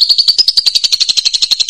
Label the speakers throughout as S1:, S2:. S1: よかった。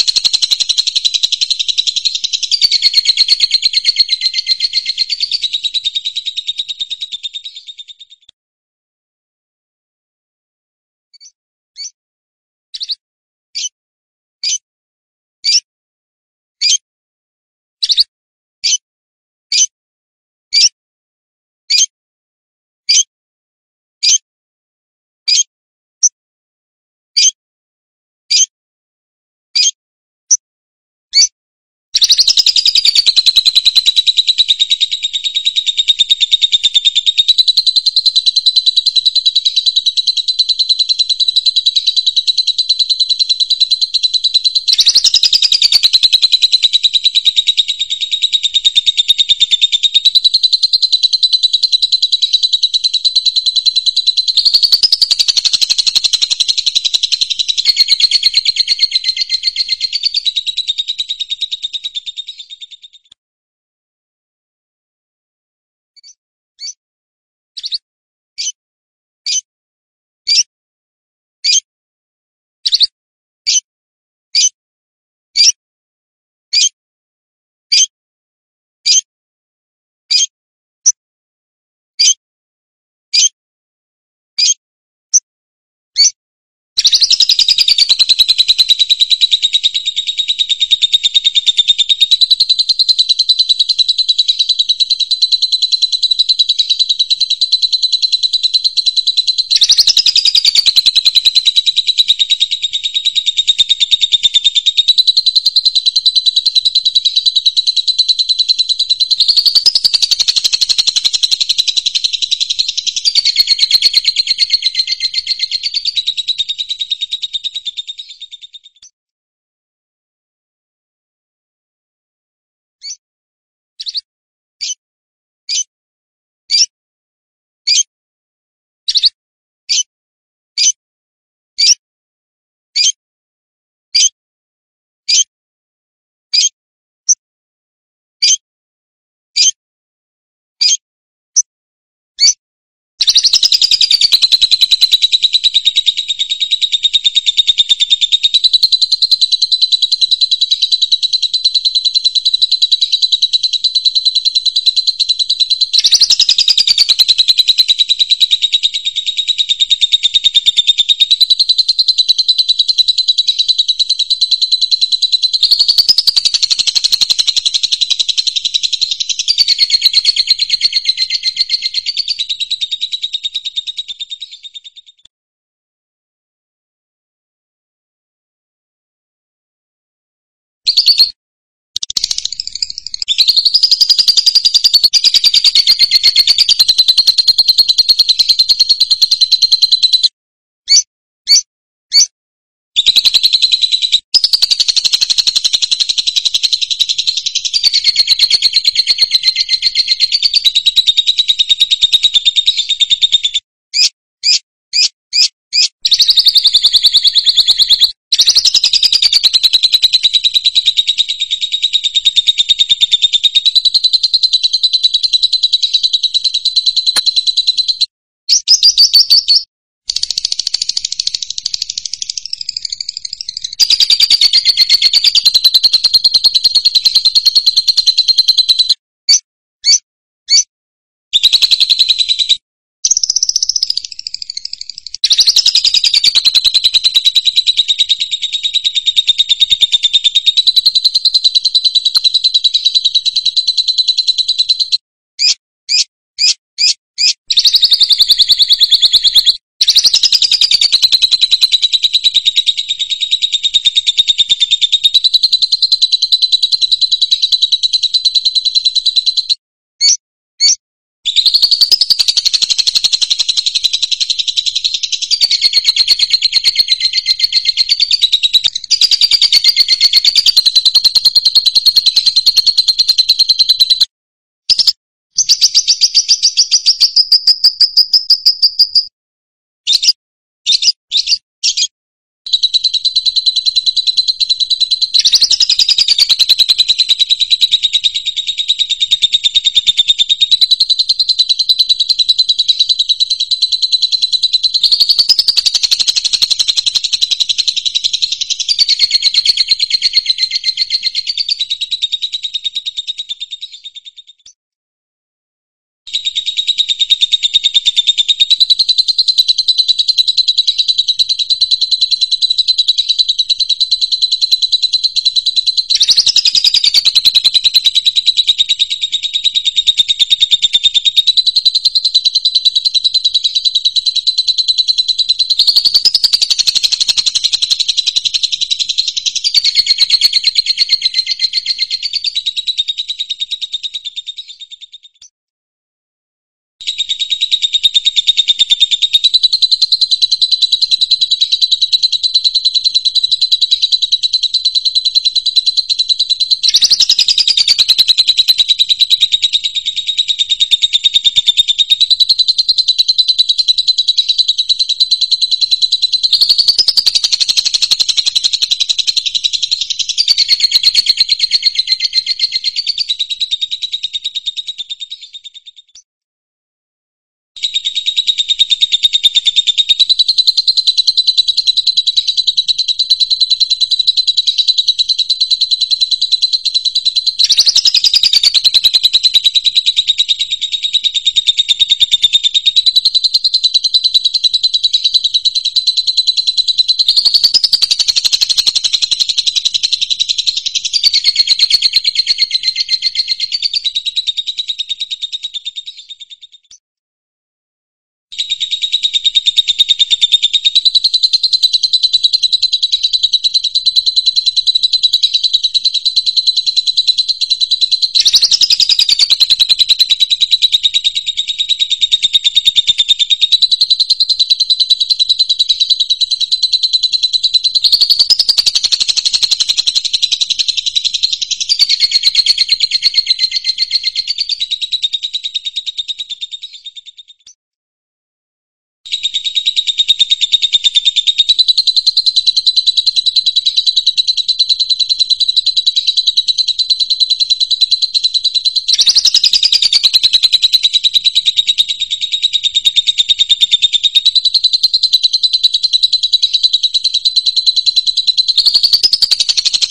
S1: you ハハハハ